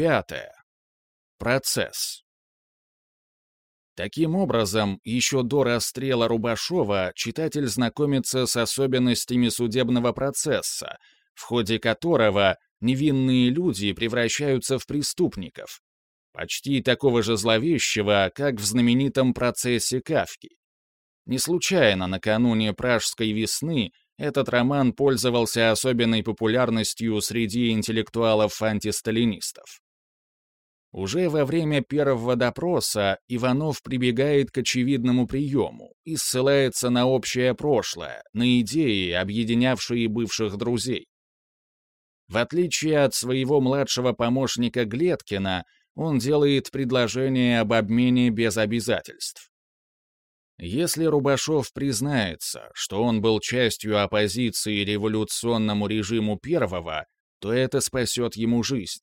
Пятое. Процесс. Таким образом, еще до расстрела Рубашова читатель знакомится с особенностями судебного процесса, в ходе которого невинные люди превращаются в преступников, почти такого же зловещего, как в знаменитом процессе Кавки. Не случайно накануне Пражской весны этот роман пользовался особенной популярностью среди интеллектуалов-антисталинистов. Уже во время первого допроса Иванов прибегает к очевидному приему и ссылается на общее прошлое, на идеи, объединявшие бывших друзей. В отличие от своего младшего помощника Глеткина, он делает предложение об обмене без обязательств. Если Рубашов признается, что он был частью оппозиции революционному режиму первого, то это спасет ему жизнь.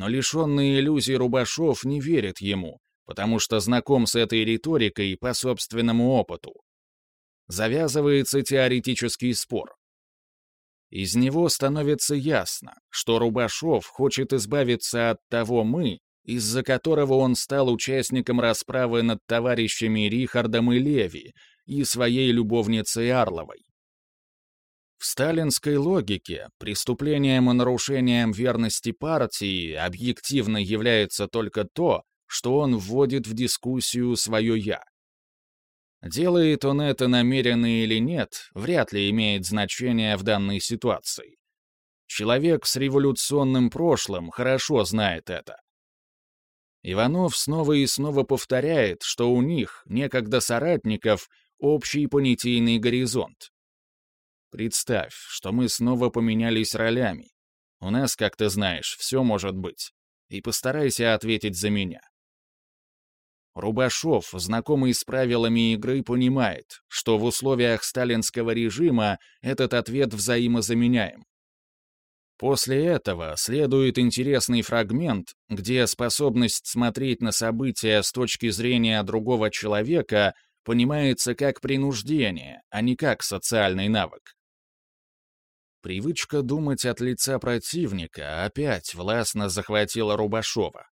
Но лишенный иллюзий Рубашов не верит ему, потому что знаком с этой риторикой по собственному опыту. Завязывается теоретический спор. Из него становится ясно, что Рубашов хочет избавиться от того «мы», из-за которого он стал участником расправы над товарищами Рихардом и Леви и своей любовницей Арловой. В сталинской логике преступлением и нарушением верности партии объективно является только то, что он вводит в дискуссию свое «я». Делает он это намеренно или нет, вряд ли имеет значение в данной ситуации. Человек с революционным прошлым хорошо знает это. Иванов снова и снова повторяет, что у них, некогда соратников, общий понятийный горизонт. Представь, что мы снова поменялись ролями. У нас, как ты знаешь, все может быть. И постарайся ответить за меня. Рубашов, знакомый с правилами игры, понимает, что в условиях сталинского режима этот ответ взаимозаменяем. После этого следует интересный фрагмент, где способность смотреть на события с точки зрения другого человека понимается как принуждение, а не как социальный навык. Привычка думать от лица противника опять властно захватила Рубашова.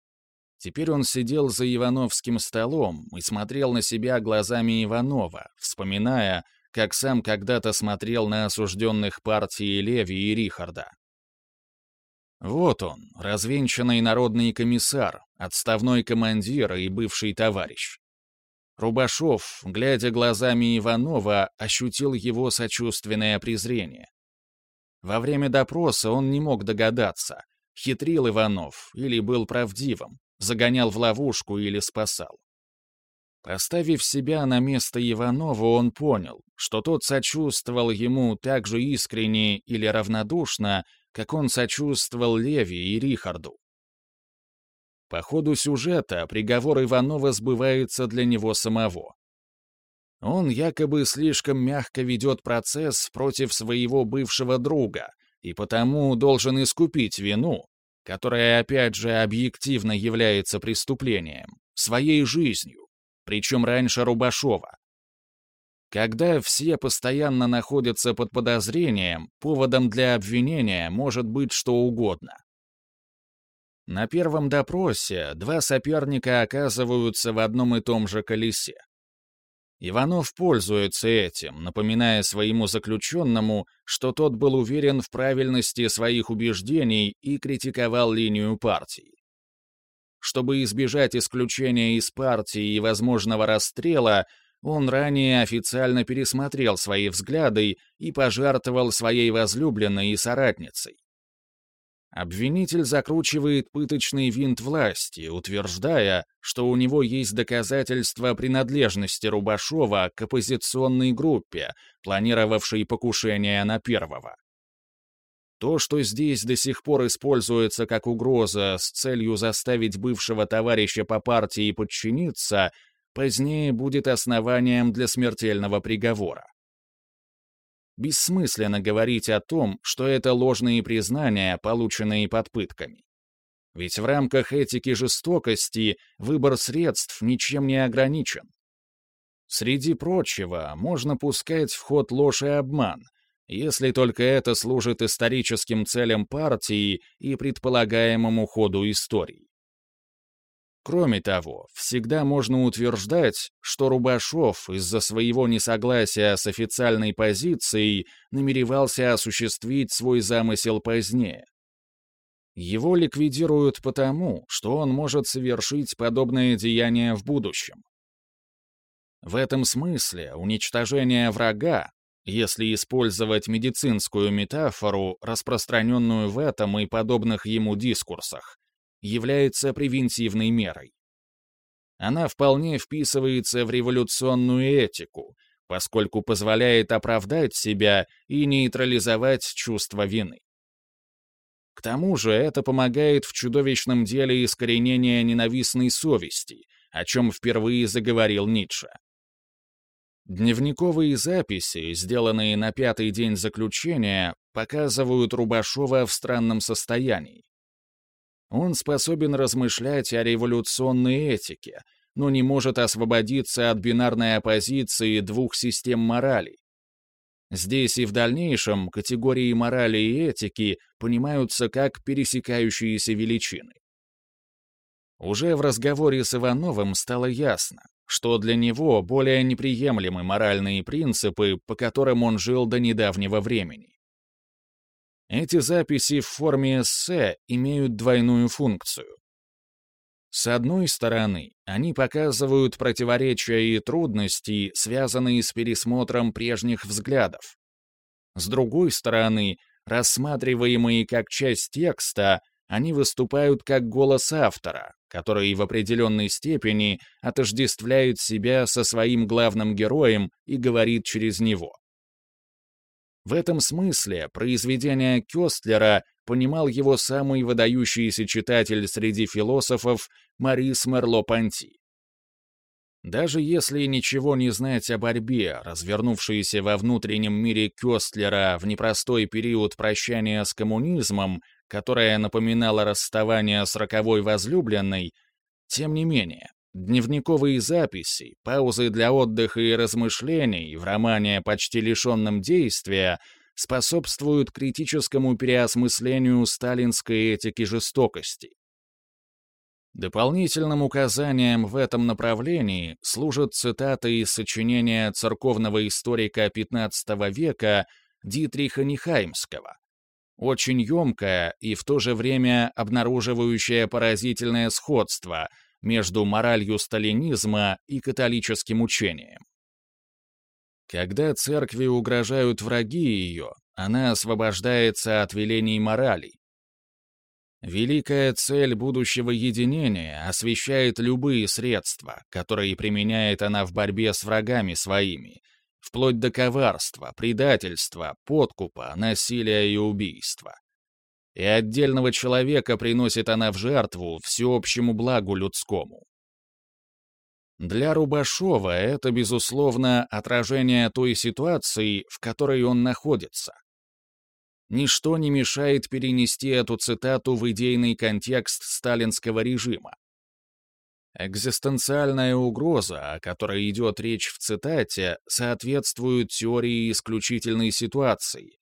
Теперь он сидел за Ивановским столом и смотрел на себя глазами Иванова, вспоминая, как сам когда-то смотрел на осужденных партии Леви и Рихарда. Вот он, развенчанный народный комиссар, отставной командир и бывший товарищ. Рубашов, глядя глазами Иванова, ощутил его сочувственное презрение. Во время допроса он не мог догадаться, хитрил Иванов или был правдивым, загонял в ловушку или спасал. Поставив себя на место Иванова, он понял, что тот сочувствовал ему так же искренне или равнодушно, как он сочувствовал Леви и Рихарду. По ходу сюжета приговор Иванова сбывается для него самого. Он якобы слишком мягко ведет процесс против своего бывшего друга и потому должен искупить вину, которая опять же объективно является преступлением, своей жизнью, причем раньше Рубашова. Когда все постоянно находятся под подозрением, поводом для обвинения может быть что угодно. На первом допросе два соперника оказываются в одном и том же колесе. Иванов пользуется этим, напоминая своему заключенному, что тот был уверен в правильности своих убеждений и критиковал линию партии. Чтобы избежать исключения из партии и возможного расстрела, он ранее официально пересмотрел свои взгляды и пожертвовал своей возлюбленной и соратницей. Обвинитель закручивает пыточный винт власти, утверждая, что у него есть доказательства принадлежности Рубашова к оппозиционной группе, планировавшей покушение на первого. То, что здесь до сих пор используется как угроза с целью заставить бывшего товарища по партии подчиниться, позднее будет основанием для смертельного приговора. Бессмысленно говорить о том, что это ложные признания, полученные под пытками. Ведь в рамках этики жестокости выбор средств ничем не ограничен. Среди прочего, можно пускать в ход ложь и обман, если только это служит историческим целям партии и предполагаемому ходу истории. Кроме того, всегда можно утверждать, что Рубашов из-за своего несогласия с официальной позицией намеревался осуществить свой замысел позднее. Его ликвидируют потому, что он может совершить подобное деяние в будущем. В этом смысле уничтожение врага, если использовать медицинскую метафору, распространенную в этом и подобных ему дискурсах, является превентивной мерой. Она вполне вписывается в революционную этику, поскольку позволяет оправдать себя и нейтрализовать чувство вины. К тому же это помогает в чудовищном деле искоренения ненавистной совести, о чем впервые заговорил Ницше. Дневниковые записи, сделанные на пятый день заключения, показывают Рубашова в странном состоянии. Он способен размышлять о революционной этике, но не может освободиться от бинарной оппозиции двух систем морали. Здесь и в дальнейшем категории морали и этики понимаются как пересекающиеся величины. Уже в разговоре с Ивановым стало ясно, что для него более неприемлемы моральные принципы, по которым он жил до недавнего времени. Эти записи в форме эссе имеют двойную функцию. С одной стороны, они показывают противоречия и трудности, связанные с пересмотром прежних взглядов. С другой стороны, рассматриваемые как часть текста, они выступают как голос автора, который в определенной степени отождествляет себя со своим главным героем и говорит через него. В этом смысле произведение Кёстлера понимал его самый выдающийся читатель среди философов Марис Мерло-Понти. Даже если ничего не знать о борьбе, развернувшейся во внутреннем мире Кёстлера в непростой период прощания с коммунизмом, которое напоминало расставание с роковой возлюбленной, тем не менее, Дневниковые записи, паузы для отдыха и размышлений в романе почти лишенном действия способствуют критическому переосмыслению сталинской этики жестокости. Дополнительным указанием в этом направлении служат цитаты из сочинения церковного историка XV века Дитриха Нихаймского, очень емкое и в то же время обнаруживающее поразительное сходство – между моралью сталинизма и католическим учением. Когда церкви угрожают враги ее, она освобождается от велений морали. Великая цель будущего единения освещает любые средства, которые применяет она в борьбе с врагами своими, вплоть до коварства, предательства, подкупа, насилия и убийства и отдельного человека приносит она в жертву всеобщему благу людскому. Для Рубашова это, безусловно, отражение той ситуации, в которой он находится. Ничто не мешает перенести эту цитату в идейный контекст сталинского режима. Экзистенциальная угроза, о которой идет речь в цитате, соответствует теории исключительной ситуации,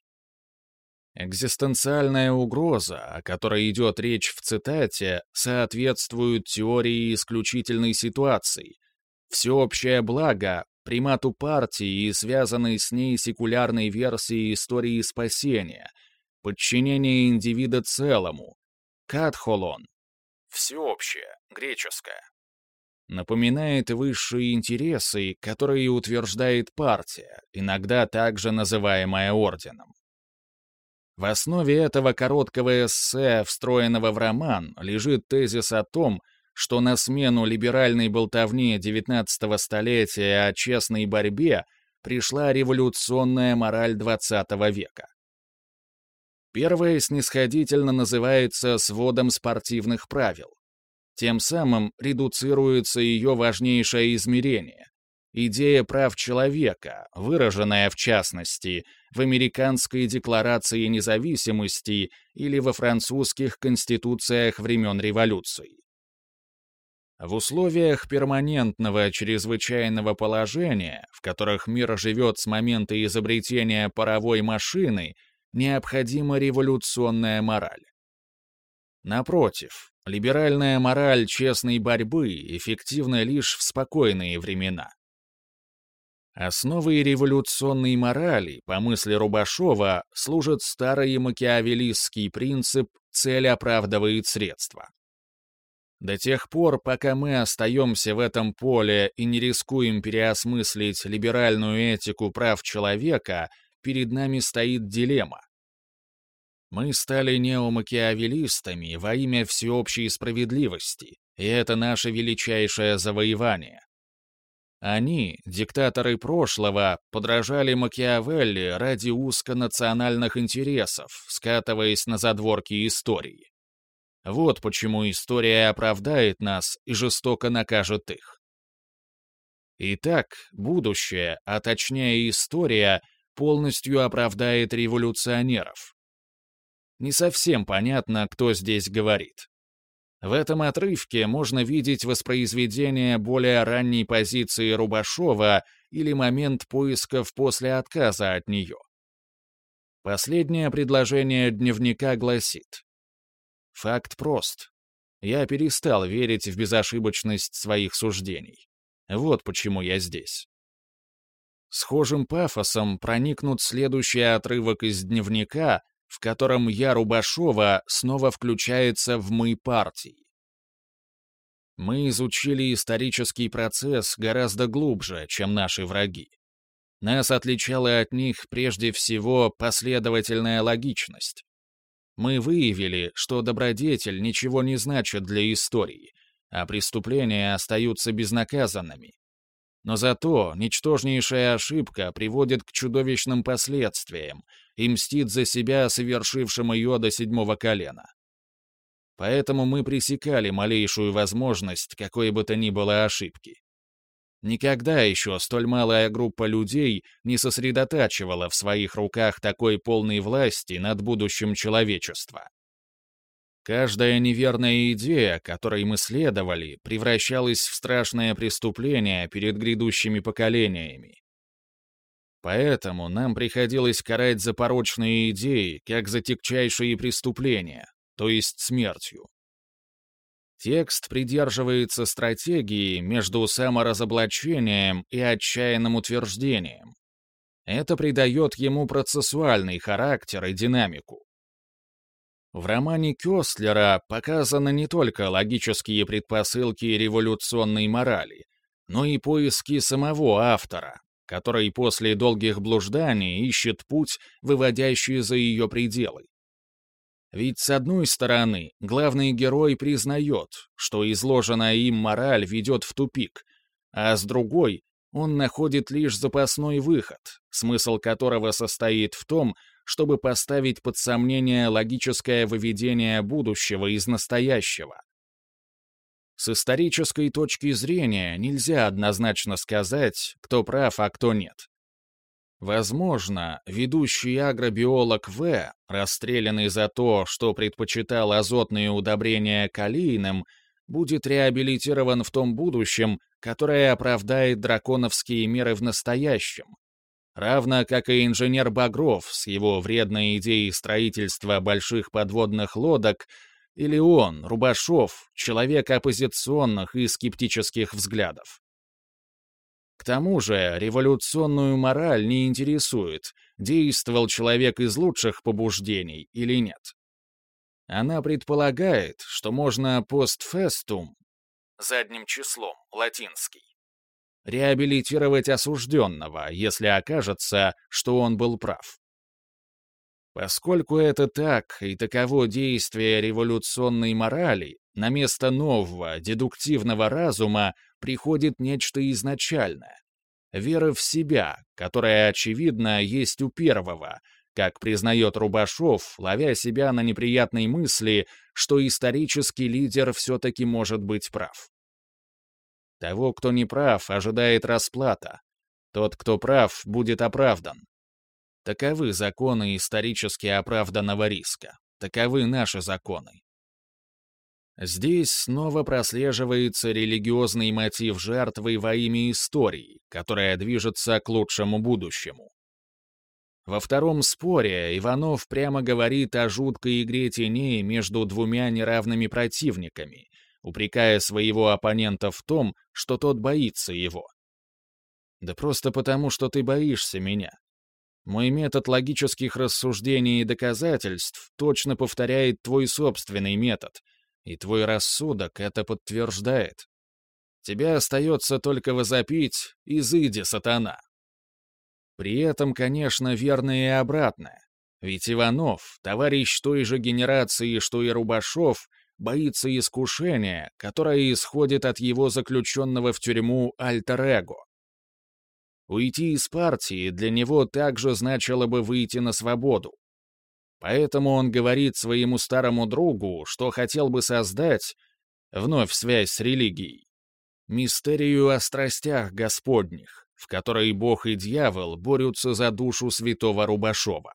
Экзистенциальная угроза, о которой идет речь в цитате, соответствует теории исключительной ситуации. Всеобщее благо, примату партии и связанной с ней секулярной версии истории спасения, подчинение индивида целому, катхолон, всеобщее, греческое. Напоминает высшие интересы, которые утверждает партия, иногда также называемая орденом. В основе этого короткого эссе, встроенного в роман, лежит тезис о том, что на смену либеральной болтовне XIX столетия о честной борьбе пришла революционная мораль XX века. Первая снисходительно называется сводом спортивных правил. Тем самым редуцируется ее важнейшее измерение Идея прав человека, выраженная в частности в Американской декларации независимости или во французских конституциях времен революции. В условиях перманентного чрезвычайного положения, в которых мир живет с момента изобретения паровой машины, необходима революционная мораль. Напротив, либеральная мораль честной борьбы эффективна лишь в спокойные времена. Основой революционной морали, по мысли Рубашова, служит старый макиавеллистский принцип «цель оправдывает средства». До тех пор, пока мы остаемся в этом поле и не рискуем переосмыслить либеральную этику прав человека, перед нами стоит дилемма. Мы стали неомакиавеллистами во имя всеобщей справедливости, и это наше величайшее завоевание. Они, диктаторы прошлого, подражали Макиавелли ради узконациональных интересов, скатываясь на задворки истории. Вот почему история оправдает нас и жестоко накажет их. Итак, будущее, а точнее история, полностью оправдает революционеров. Не совсем понятно, кто здесь говорит. В этом отрывке можно видеть воспроизведение более ранней позиции Рубашова или момент поисков после отказа от нее. Последнее предложение дневника гласит Факт прост. Я перестал верить в безошибочность своих суждений. Вот почему я здесь. Схожим пафосом проникнут следующий отрывок из дневника, в котором я Рубашова снова включается в «мы партии». Мы изучили исторический процесс гораздо глубже, чем наши враги. Нас отличала от них прежде всего последовательная логичность. Мы выявили, что добродетель ничего не значит для истории, а преступления остаются безнаказанными. Но зато ничтожнейшая ошибка приводит к чудовищным последствиям и мстит за себя совершившим ее до седьмого колена. Поэтому мы пресекали малейшую возможность какой бы то ни было ошибки. Никогда еще столь малая группа людей не сосредотачивала в своих руках такой полной власти над будущим человечества. Каждая неверная идея, которой мы следовали, превращалась в страшное преступление перед грядущими поколениями. Поэтому нам приходилось карать за порочные идеи, как за тягчайшие преступления, то есть смертью. Текст придерживается стратегии между саморазоблачением и отчаянным утверждением. Это придает ему процессуальный характер и динамику. В романе Кёстлера показаны не только логические предпосылки революционной морали, но и поиски самого автора, который после долгих блужданий ищет путь, выводящий за ее пределы. Ведь, с одной стороны, главный герой признает, что изложенная им мораль ведет в тупик, а с другой, он находит лишь запасной выход, смысл которого состоит в том, чтобы поставить под сомнение логическое выведение будущего из настоящего. С исторической точки зрения нельзя однозначно сказать, кто прав, а кто нет. Возможно, ведущий агробиолог В, расстрелянный за то, что предпочитал азотные удобрения калийным, будет реабилитирован в том будущем, которое оправдает драконовские меры в настоящем. Равно как и инженер Багров с его вредной идеей строительства больших подводных лодок, или он, Рубашов, человек оппозиционных и скептических взглядов. К тому же революционную мораль не интересует, действовал человек из лучших побуждений или нет. Она предполагает, что можно постфестум, задним числом, латинский, реабилитировать осужденного, если окажется, что он был прав. Поскольку это так и таково действие революционной морали, на место нового, дедуктивного разума приходит нечто изначальное. Вера в себя, которая, очевидно, есть у первого, как признает Рубашов, ловя себя на неприятной мысли, что исторический лидер все-таки может быть прав. Того, кто не прав, ожидает расплата. Тот, кто прав, будет оправдан. Таковы законы исторически оправданного риска. Таковы наши законы. Здесь снова прослеживается религиозный мотив жертвы во имя истории, которая движется к лучшему будущему. Во втором споре Иванов прямо говорит о жуткой игре теней между двумя неравными противниками, упрекая своего оппонента в том, что тот боится его. «Да просто потому, что ты боишься меня. Мой метод логических рассуждений и доказательств точно повторяет твой собственный метод, и твой рассудок это подтверждает. Тебе остается только возопить «Изыди, сатана!». При этом, конечно, верно и обратное. Ведь Иванов, товарищ той же генерации, что и Рубашов, боится искушения, которое исходит от его заключенного в тюрьму альтер-эго. Уйти из партии для него также значило бы выйти на свободу. Поэтому он говорит своему старому другу, что хотел бы создать, вновь связь с религией, мистерию о страстях Господних, в которой Бог и дьявол борются за душу святого Рубашова.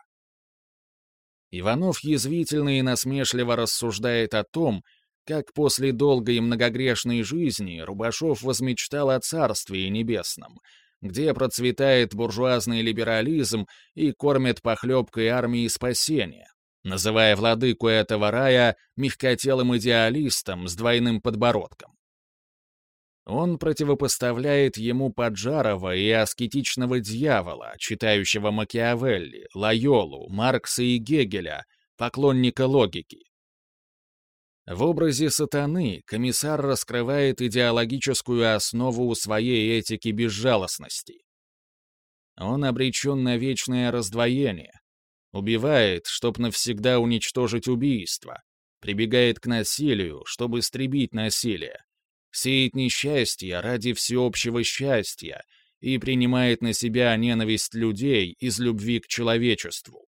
Иванов язвительно и насмешливо рассуждает о том, как после долгой и многогрешной жизни Рубашов возмечтал о Царстве Небесном, где процветает буржуазный либерализм и кормит похлебкой армии спасения, называя владыку этого рая мягкотелым идеалистом с двойным подбородком. Он противопоставляет ему Поджарова и аскетичного дьявола, читающего Макиавелли, Лайолу, Маркса и Гегеля, поклонника логики. В образе сатаны комиссар раскрывает идеологическую основу своей этики безжалостности. Он обречен на вечное раздвоение. Убивает, чтобы навсегда уничтожить убийство. Прибегает к насилию, чтобы истребить насилие. Сеет несчастье ради всеобщего счастья и принимает на себя ненависть людей из любви к человечеству.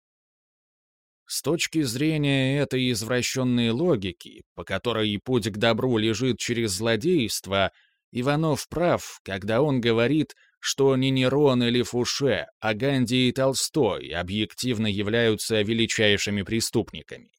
С точки зрения этой извращенной логики, по которой путь к добру лежит через злодейство, Иванов прав, когда он говорит, что не Нерон или Фуше, а Ганди и Толстой объективно являются величайшими преступниками.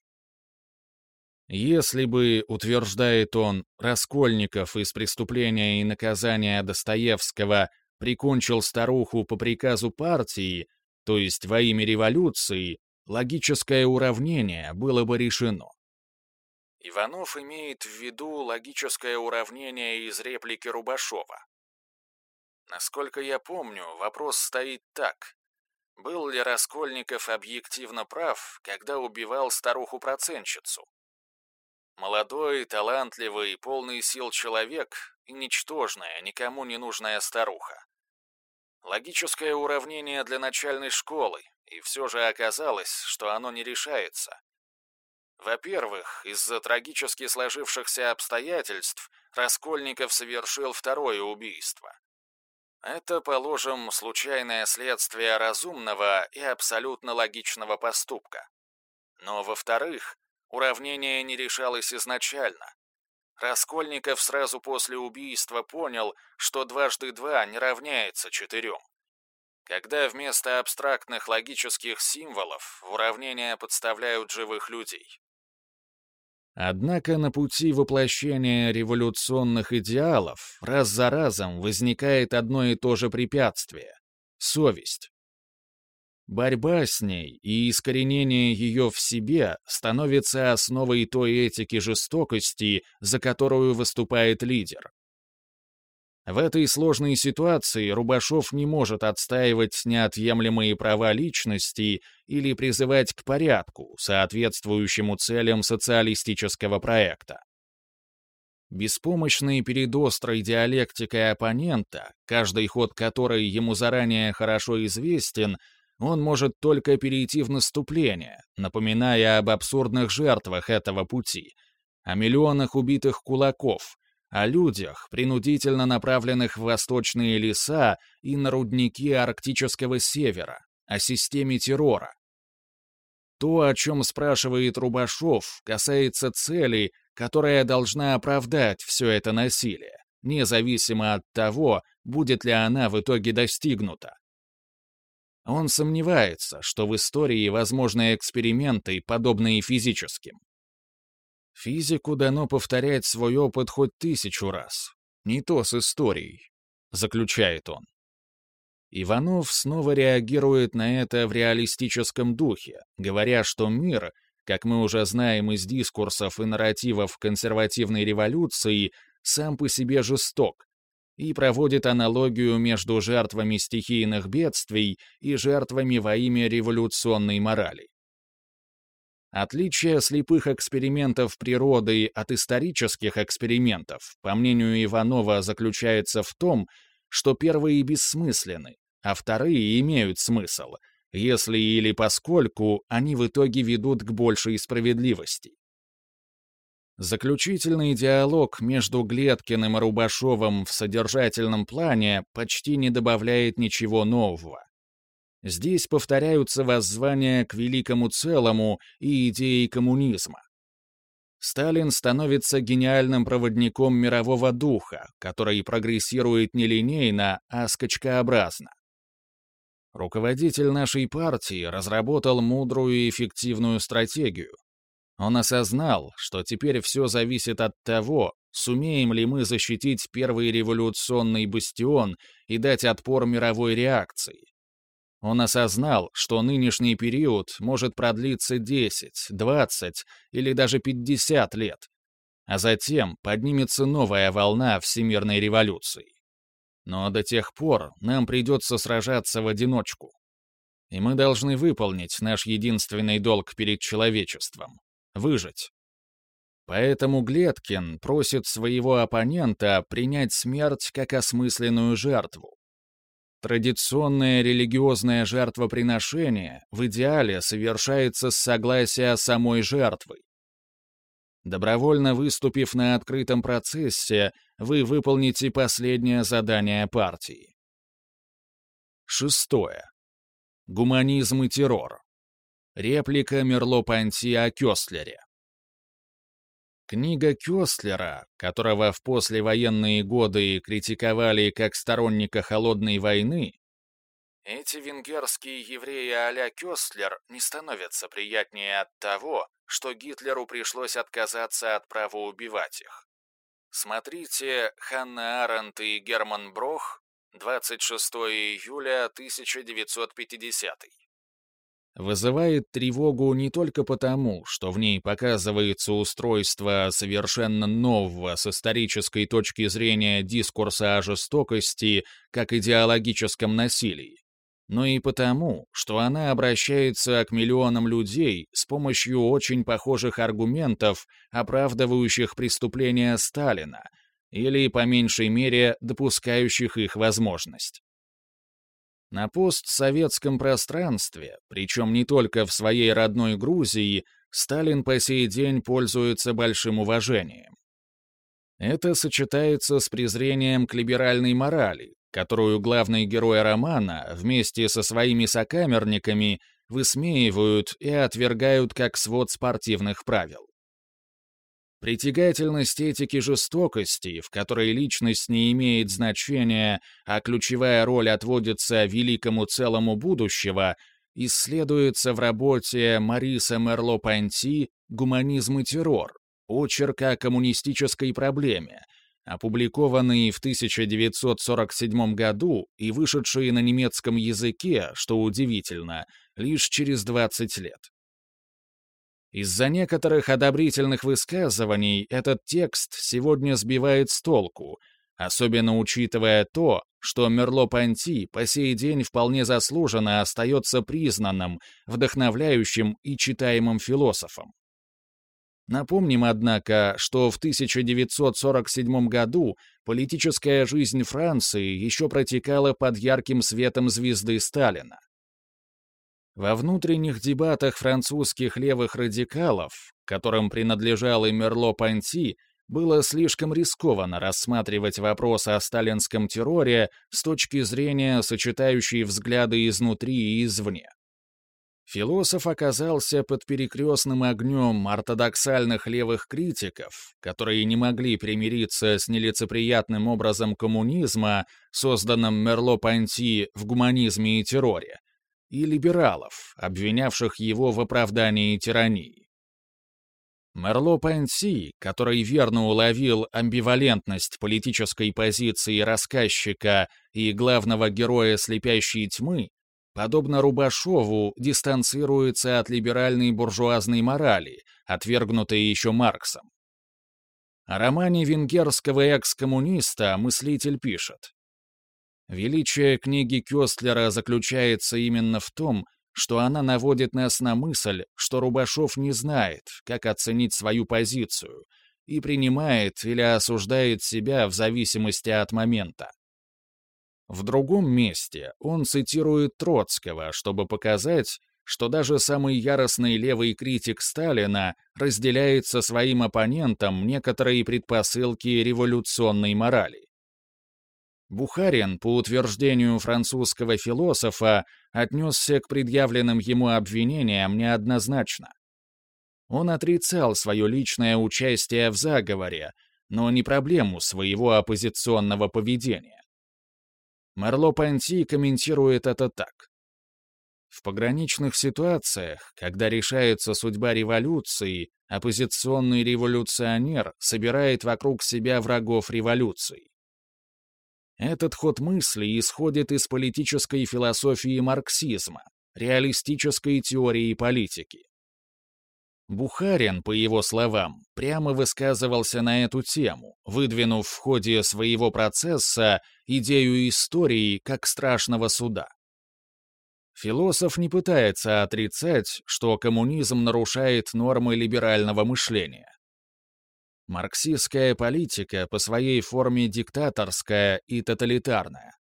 Если бы, утверждает он, Раскольников из «Преступления и наказания» Достоевского прикончил старуху по приказу партии, то есть во имя революции, логическое уравнение было бы решено. Иванов имеет в виду логическое уравнение из реплики Рубашова. Насколько я помню, вопрос стоит так. Был ли Раскольников объективно прав, когда убивал старуху-процентщицу? Молодой, талантливый, полный сил человек и ничтожная, никому не нужная старуха. Логическое уравнение для начальной школы, и все же оказалось, что оно не решается. Во-первых, из-за трагически сложившихся обстоятельств Раскольников совершил второе убийство. Это, положим, случайное следствие разумного и абсолютно логичного поступка. Но, во-вторых, уравнение не решалось изначально. Раскольников сразу после убийства понял, что дважды два не равняется четырем когда вместо абстрактных логических символов в уравнения подставляют живых людей. Однако на пути воплощения революционных идеалов раз за разом возникает одно и то же препятствие — совесть. Борьба с ней и искоренение ее в себе становится основой той этики жестокости, за которую выступает лидер. В этой сложной ситуации Рубашов не может отстаивать неотъемлемые права личности или призывать к порядку, соответствующему целям социалистического проекта. Беспомощный перед острой диалектикой оппонента, каждый ход которой ему заранее хорошо известен, он может только перейти в наступление, напоминая об абсурдных жертвах этого пути, о миллионах убитых кулаков, о людях, принудительно направленных в восточные леса и на рудники арктического севера, о системе террора. То, о чем спрашивает Рубашов, касается цели, которая должна оправдать все это насилие, независимо от того, будет ли она в итоге достигнута. Он сомневается, что в истории возможны эксперименты, подобные физическим. Физику дано повторять свой опыт хоть тысячу раз. Не то с историей, заключает он. Иванов снова реагирует на это в реалистическом духе, говоря, что мир, как мы уже знаем из дискурсов и нарративов консервативной революции, сам по себе жесток, и проводит аналогию между жертвами стихийных бедствий и жертвами во имя революционной морали. Отличие слепых экспериментов природы от исторических экспериментов, по мнению Иванова, заключается в том, что первые бессмысленны, а вторые имеют смысл, если или поскольку они в итоге ведут к большей справедливости. Заключительный диалог между Глеткиным и Рубашовым в содержательном плане почти не добавляет ничего нового. Здесь повторяются воззвания к великому целому и идеи коммунизма. Сталин становится гениальным проводником мирового духа, который прогрессирует не линейно, а скачкообразно. Руководитель нашей партии разработал мудрую и эффективную стратегию. Он осознал, что теперь все зависит от того, сумеем ли мы защитить первый революционный бастион и дать отпор мировой реакции. Он осознал, что нынешний период может продлиться 10, 20 или даже 50 лет, а затем поднимется новая волна всемирной революции. Но до тех пор нам придется сражаться в одиночку. И мы должны выполнить наш единственный долг перед человечеством — выжить. Поэтому Глеткин просит своего оппонента принять смерть как осмысленную жертву, Традиционное религиозное жертвоприношение в идеале совершается с согласия самой жертвы. Добровольно выступив на открытом процессе, вы выполните последнее задание партии. Шестое. Гуманизм и террор. Реплика Мерло-Понти о Кёстлере. Книга Кёстлера, которого в послевоенные годы критиковали как сторонника холодной войны, эти венгерские евреи а-ля Кёстлер не становятся приятнее от того, что Гитлеру пришлось отказаться от права убивать их. Смотрите Ханна Аренд и Герман Брох, 26 июля 1950 вызывает тревогу не только потому, что в ней показывается устройство совершенно нового с исторической точки зрения дискурса о жестокости как идеологическом насилии, но и потому, что она обращается к миллионам людей с помощью очень похожих аргументов, оправдывающих преступления Сталина, или, по меньшей мере, допускающих их возможность. На постсоветском пространстве, причем не только в своей родной Грузии, Сталин по сей день пользуется большим уважением. Это сочетается с презрением к либеральной морали, которую главный герой романа вместе со своими сокамерниками высмеивают и отвергают как свод спортивных правил. Притягательность этики жестокости, в которой личность не имеет значения, а ключевая роль отводится великому целому будущего, исследуется в работе Мариса Мерло-Панти «Гуманизм и террор. Очерк о коммунистической проблеме», опубликованный в 1947 году и вышедший на немецком языке, что удивительно, лишь через 20 лет. Из-за некоторых одобрительных высказываний этот текст сегодня сбивает с толку, особенно учитывая то, что Мерло-Понти по сей день вполне заслуженно остается признанным, вдохновляющим и читаемым философом. Напомним, однако, что в 1947 году политическая жизнь Франции еще протекала под ярким светом звезды Сталина. Во внутренних дебатах французских левых радикалов, которым принадлежал и Мерло-Понти, было слишком рискованно рассматривать вопрос о сталинском терроре с точки зрения сочетающей взгляды изнутри и извне. Философ оказался под перекрестным огнем ортодоксальных левых критиков, которые не могли примириться с нелицеприятным образом коммунизма, созданным Мерло-Понти в гуманизме и терроре, и либералов, обвинявших его в оправдании тирании. Мерло-Пенси, который верно уловил амбивалентность политической позиции рассказчика и главного героя «Слепящей тьмы», подобно Рубашову, дистанцируется от либеральной буржуазной морали, отвергнутой еще Марксом. О романе венгерского экс-коммуниста мыслитель пишет. Величие книги Кёстлера заключается именно в том, что она наводит нас на мысль, что Рубашов не знает, как оценить свою позицию, и принимает или осуждает себя в зависимости от момента. В другом месте он цитирует Троцкого, чтобы показать, что даже самый яростный левый критик Сталина разделяет со своим оппонентом некоторые предпосылки революционной морали. Бухарин, по утверждению французского философа, отнесся к предъявленным ему обвинениям неоднозначно. Он отрицал свое личное участие в заговоре, но не проблему своего оппозиционного поведения. Мерло-Панти комментирует это так. В пограничных ситуациях, когда решается судьба революции, оппозиционный революционер собирает вокруг себя врагов революции. Этот ход мысли исходит из политической философии марксизма, реалистической теории политики. Бухарин, по его словам, прямо высказывался на эту тему, выдвинув в ходе своего процесса идею истории как страшного суда. Философ не пытается отрицать, что коммунизм нарушает нормы либерального мышления. Марксистская политика по своей форме диктаторская и тоталитарная.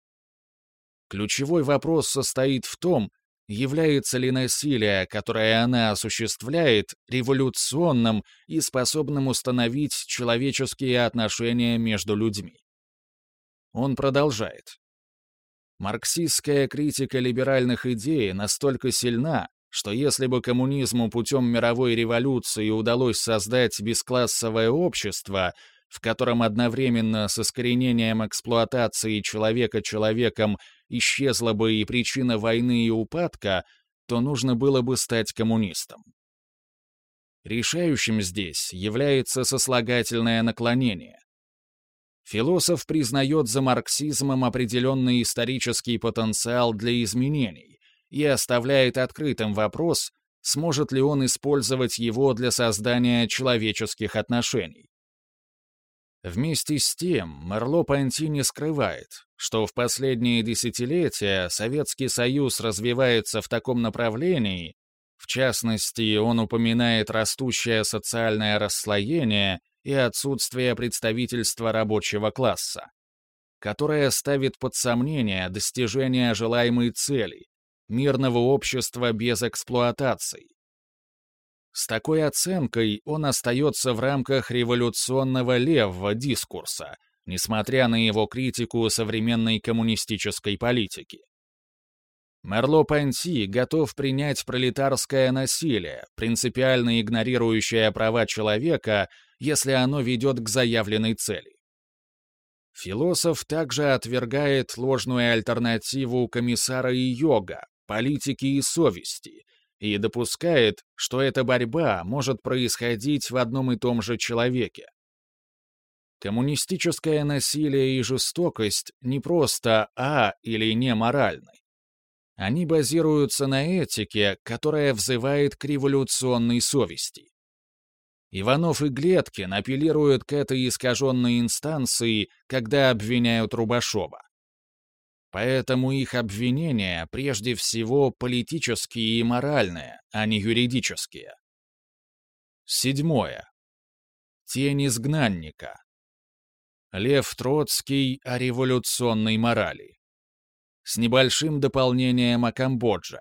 Ключевой вопрос состоит в том, является ли насилие, которое она осуществляет, революционным и способным установить человеческие отношения между людьми. Он продолжает. Марксистская критика либеральных идей настолько сильна, что если бы коммунизму путем мировой революции удалось создать бесклассовое общество, в котором одновременно с искоренением эксплуатации человека человеком исчезла бы и причина войны и упадка, то нужно было бы стать коммунистом. Решающим здесь является сослагательное наклонение. Философ признает за марксизмом определенный исторический потенциал для изменений и оставляет открытым вопрос, сможет ли он использовать его для создания человеческих отношений. Вместе с тем, Мерло-Понти не скрывает, что в последние десятилетия Советский Союз развивается в таком направлении, в частности, он упоминает растущее социальное расслоение и отсутствие представительства рабочего класса, которое ставит под сомнение достижение желаемой цели — мирного общества без эксплуатации. С такой оценкой он остается в рамках революционного левого дискурса, несмотря на его критику современной коммунистической политики. Мерло-Пенси готов принять пролетарское насилие, принципиально игнорирующее права человека, если оно ведет к заявленной цели. Философ также отвергает ложную альтернативу комиссара и йога, политики и совести, и допускает, что эта борьба может происходить в одном и том же человеке. Коммунистическое насилие и жестокость не просто а или не моральны. Они базируются на этике, которая взывает к революционной совести. Иванов и Глеткин апеллируют к этой искаженной инстанции, когда обвиняют Рубашова. Поэтому их обвинения прежде всего политические и моральные, а не юридические. Седьмое. Тень изгнанника. Лев Троцкий о революционной морали с небольшим дополнением о Камбодже.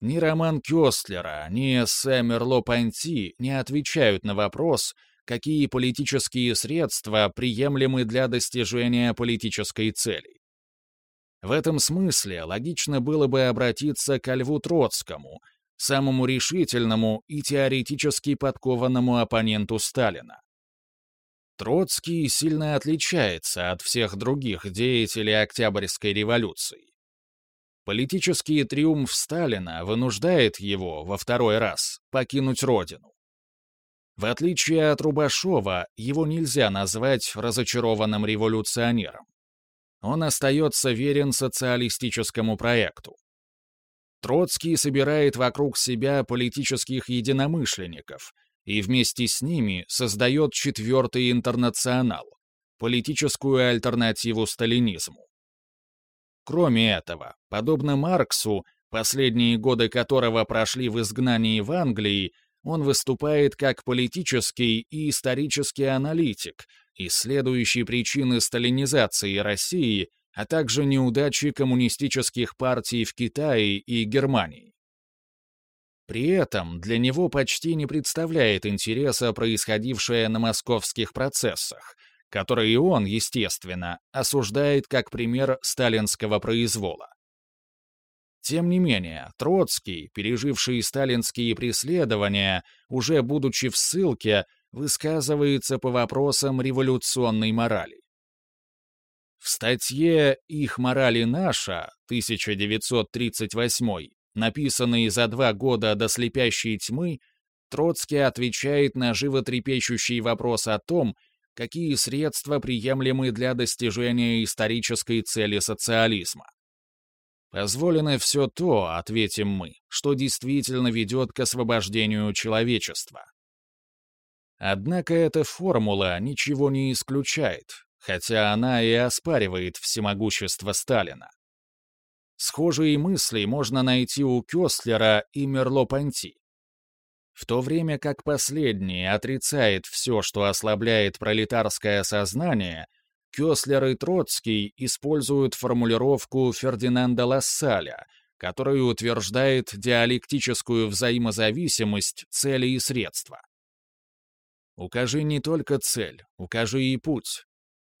Ни роман Кёстлера, ни эссе Мерло-Панти не отвечают на вопрос, какие политические средства приемлемы для достижения политической цели. В этом смысле логично было бы обратиться к Льву Троцкому, самому решительному и теоретически подкованному оппоненту Сталина. Троцкий сильно отличается от всех других деятелей Октябрьской революции. Политический триумф Сталина вынуждает его во второй раз покинуть родину. В отличие от Рубашова, его нельзя назвать разочарованным революционером. Он остается верен социалистическому проекту. Троцкий собирает вокруг себя политических единомышленников и вместе с ними создает четвертый интернационал, политическую альтернативу сталинизму. Кроме этого, подобно Марксу, последние годы которого прошли в изгнании в Англии, он выступает как политический и исторический аналитик, исследующий причины сталинизации России, а также неудачи коммунистических партий в Китае и Германии. При этом для него почти не представляет интереса происходившее на московских процессах, которые он, естественно, осуждает как пример сталинского произвола. Тем не менее, Троцкий, переживший сталинские преследования, уже будучи в ссылке, высказывается по вопросам революционной морали. В статье «Их мораль и наша» 1938, написанной за два года до слепящей тьмы, Троцкий отвечает на животрепещущий вопрос о том, какие средства приемлемы для достижения исторической цели социализма. Позволено все то, ответим мы, что действительно ведет к освобождению человечества. Однако эта формула ничего не исключает, хотя она и оспаривает всемогущество Сталина. Схожие мысли можно найти у Кёстлера и Мерло-Понти. В то время как последний отрицает все, что ослабляет пролетарское сознание – Кёслер и Троцкий используют формулировку Фердинанда Лассаля, который утверждает диалектическую взаимозависимость цели и средства. Укажи не только цель, укажи и путь.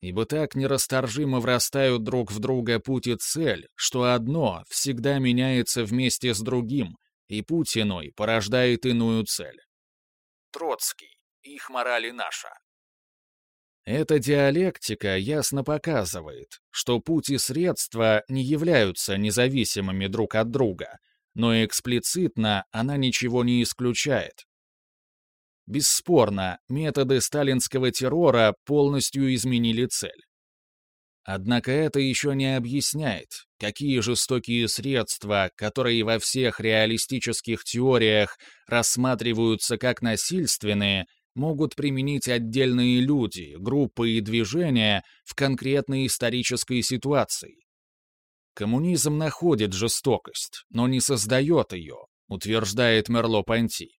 Ибо так нерасторжимо врастают друг в друга путь и цель, что одно всегда меняется вместе с другим, и путь иной порождает иную цель. Троцкий. Их мораль наша. Эта диалектика ясно показывает, что путь и средства не являются независимыми друг от друга, но эксплицитно она ничего не исключает. Бесспорно, методы сталинского террора полностью изменили цель. Однако это еще не объясняет, какие жестокие средства, которые во всех реалистических теориях рассматриваются как насильственные, могут применить отдельные люди, группы и движения в конкретной исторической ситуации. Коммунизм находит жестокость, но не создает ее, утверждает Мерло-Понти.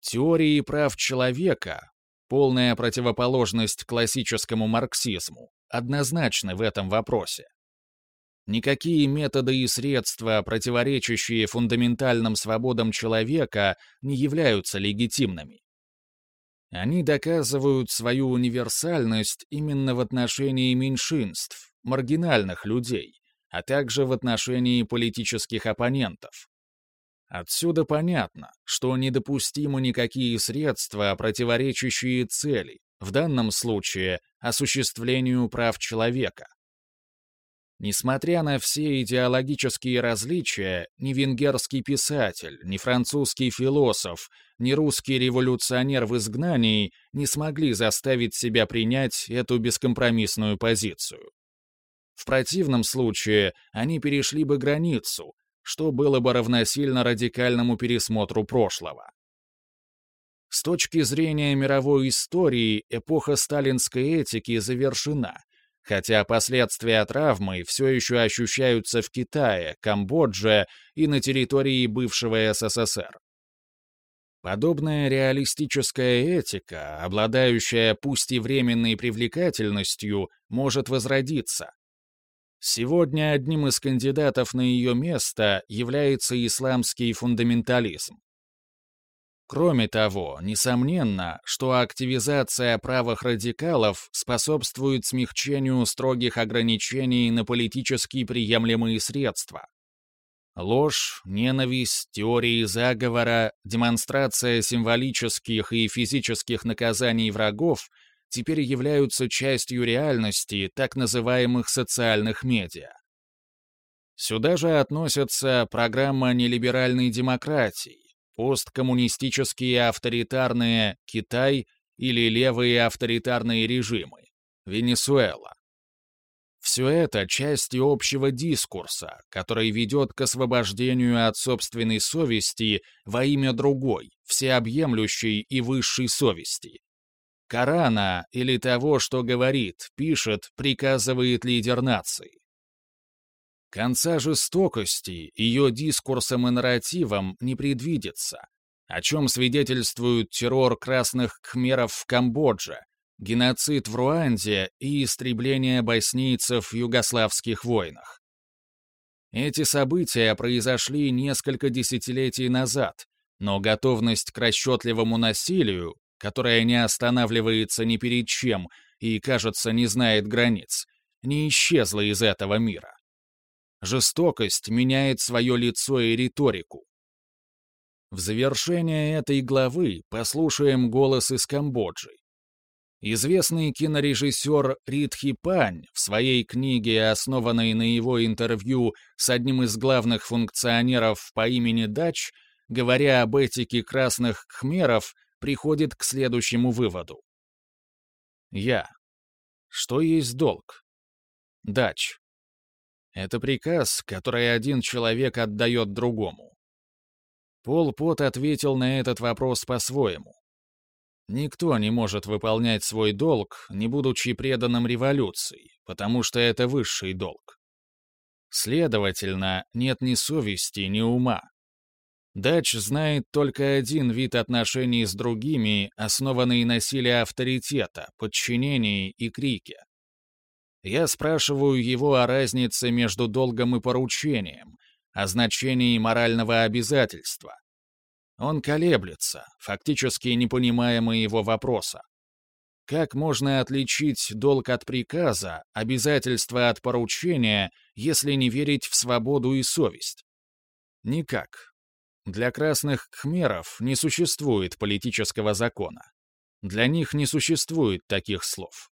Теории прав человека, полная противоположность классическому марксизму, однозначны в этом вопросе. Никакие методы и средства, противоречащие фундаментальным свободам человека, не являются легитимными. Они доказывают свою универсальность именно в отношении меньшинств, маргинальных людей, а также в отношении политических оппонентов. Отсюда понятно, что недопустимы никакие средства, противоречащие цели, в данном случае осуществлению прав человека. Несмотря на все идеологические различия, ни венгерский писатель, ни французский философ, ни русский революционер в изгнании не смогли заставить себя принять эту бескомпромиссную позицию. В противном случае они перешли бы границу, что было бы равносильно радикальному пересмотру прошлого. С точки зрения мировой истории эпоха сталинской этики завершена, хотя последствия травмы все еще ощущаются в Китае, Камбодже и на территории бывшего СССР. Подобная реалистическая этика, обладающая пусть и временной привлекательностью, может возродиться. Сегодня одним из кандидатов на ее место является исламский фундаментализм. Кроме того, несомненно, что активизация правых радикалов способствует смягчению строгих ограничений на политически приемлемые средства. Ложь, ненависть, теории заговора, демонстрация символических и физических наказаний врагов теперь являются частью реальности так называемых социальных медиа. Сюда же относятся программа нелиберальной демократии, посткоммунистические авторитарные Китай или левые авторитарные режимы, Венесуэла. Все это части общего дискурса, который ведет к освобождению от собственной совести во имя другой, всеобъемлющей и высшей совести. Корана или того, что говорит, пишет, приказывает лидер нации. Конца жестокости ее дискурсом и нарративом не предвидится, о чем свидетельствует террор красных кхмеров в Камбодже, геноцид в Руанде и истребление боснийцев в югославских войнах. Эти события произошли несколько десятилетий назад, но готовность к расчетливому насилию, которая не останавливается ни перед чем и, кажется, не знает границ, не исчезла из этого мира. Жестокость меняет свое лицо и риторику. В завершение этой главы послушаем голос из Камбоджи. Известный кинорежиссер Ридхи Пань в своей книге, основанной на его интервью с одним из главных функционеров по имени Дач, говоря об этике красных кхмеров, приходит к следующему выводу. Я. Что есть долг? Дач. Это приказ, который один человек отдает другому. Пол Пот ответил на этот вопрос по-своему. Никто не может выполнять свой долг, не будучи преданным революции, потому что это высший долг. Следовательно, нет ни совести, ни ума. Дач знает только один вид отношений с другими, основанный на силе авторитета, подчинении и крике. Я спрашиваю его о разнице между долгом и поручением, о значении морального обязательства. Он колеблется, фактически не понимая моего вопроса. Как можно отличить долг от приказа, обязательство от поручения, если не верить в свободу и совесть? Никак. Для красных кхмеров не существует политического закона. Для них не существует таких слов.